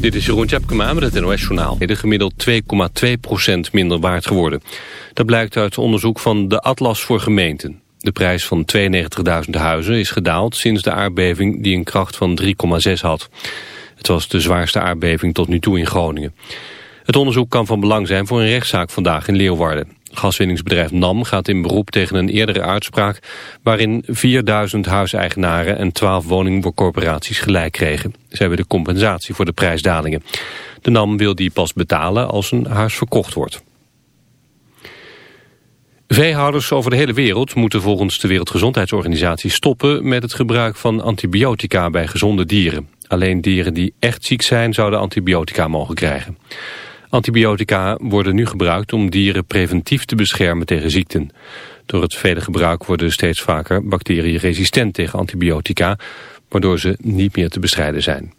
Dit is Jeroen Tjepkema met het NOS Journaal. De gemiddeld 2,2% minder waard geworden. Dat blijkt uit onderzoek van de Atlas voor gemeenten. De prijs van 92.000 huizen is gedaald sinds de aardbeving die een kracht van 3,6 had. Het was de zwaarste aardbeving tot nu toe in Groningen. Het onderzoek kan van belang zijn voor een rechtszaak vandaag in Leeuwarden. Gaswinningsbedrijf NAM gaat in beroep tegen een eerdere uitspraak... waarin 4000 huiseigenaren en 12 woningcorporaties gelijk kregen. Ze hebben de compensatie voor de prijsdalingen. De NAM wil die pas betalen als een huis verkocht wordt. Veehouders over de hele wereld moeten volgens de Wereldgezondheidsorganisatie stoppen met het gebruik van antibiotica bij gezonde dieren. Alleen dieren die echt ziek zijn zouden antibiotica mogen krijgen. Antibiotica worden nu gebruikt om dieren preventief te beschermen tegen ziekten. Door het vele gebruik worden steeds vaker bacteriën resistent tegen antibiotica, waardoor ze niet meer te bestrijden zijn.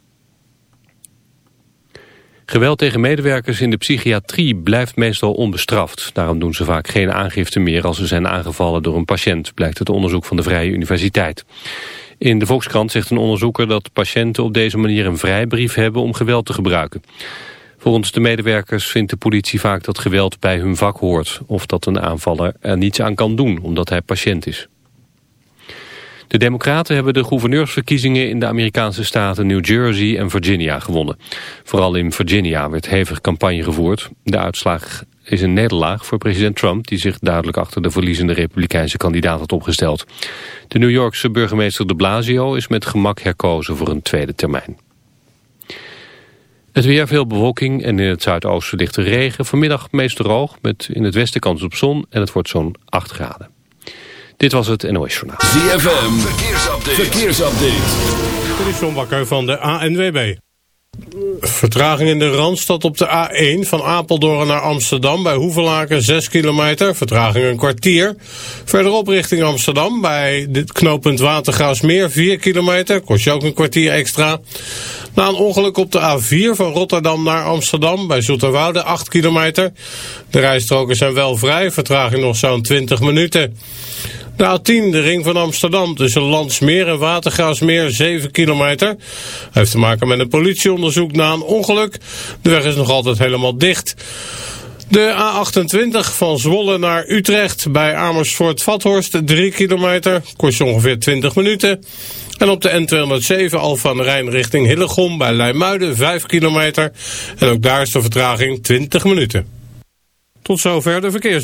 Geweld tegen medewerkers in de psychiatrie blijft meestal onbestraft. Daarom doen ze vaak geen aangifte meer als ze zijn aangevallen door een patiënt, blijkt het onderzoek van de Vrije Universiteit. In de Volkskrant zegt een onderzoeker dat patiënten op deze manier een vrijbrief hebben om geweld te gebruiken. Volgens de medewerkers vindt de politie vaak dat geweld bij hun vak hoort... of dat een aanvaller er niets aan kan doen omdat hij patiënt is. De Democraten hebben de gouverneursverkiezingen in de Amerikaanse staten New Jersey en Virginia gewonnen. Vooral in Virginia werd hevig campagne gevoerd. De uitslag is een nederlaag voor president Trump... die zich duidelijk achter de verliezende republikeinse kandidaat had opgesteld. De New Yorkse burgemeester de Blasio is met gemak herkozen voor een tweede termijn. Het weer veel bewolking en in het zuidoosten ligt de regen. Vanmiddag meest droog met in het westen kans op zon en het wordt zo'n 8 graden. Dit was het NOS Journaal. ZFM, verkeersupdate. verkeersupdate. Dit is John Bakker van de ANWB. Vertraging in de Randstad op de A1 van Apeldoorn naar Amsterdam bij Hoevelaken 6 kilometer, vertraging een kwartier. Verderop richting Amsterdam bij dit knooppunt Watergraafsmeer 4 kilometer, kost je ook een kwartier extra. Na een ongeluk op de A4 van Rotterdam naar Amsterdam bij Zoeterwoude 8 kilometer. De rijstroken zijn wel vrij, vertraging nog zo'n 20 minuten. De A10, de ring van Amsterdam, tussen Landsmeer en Watergraafsmeer, 7 kilometer. Heeft te maken met een politieonderzoek na een ongeluk. De weg is nog altijd helemaal dicht. De A28 van Zwolle naar Utrecht bij Amersfoort-Vathorst, 3 kilometer. Kost ongeveer 20 minuten. En op de N207 Alphen aan de Rijn richting Hillegom bij Leimuiden, 5 kilometer. En ook daar is de vertraging 20 minuten. Tot zover de verkeers.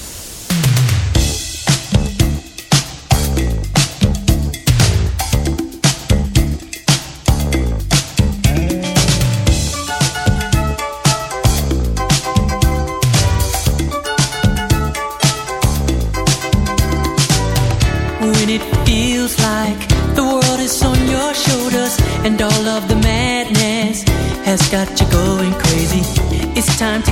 Has got you going crazy. It's time to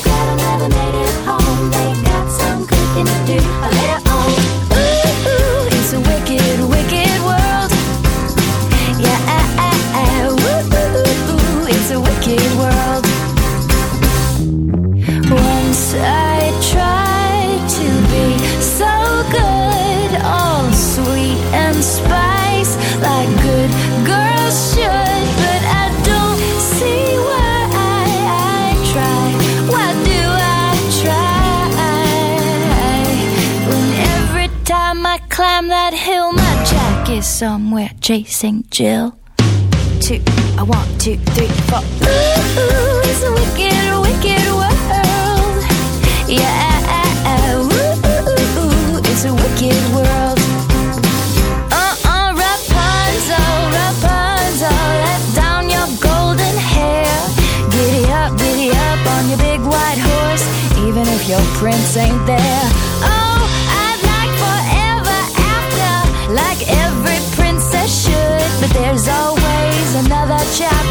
I climb that hill, my jack is somewhere chasing Jill two, I want two, three, four. Ooh, it's a wicked, wicked world. Yeah, ooh, it's a wicked world. Uh-uh, your golden hair. Get up, giddy chat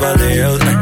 Beverly Hills.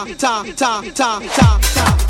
Ta, ta, ta, ta, ta, ta,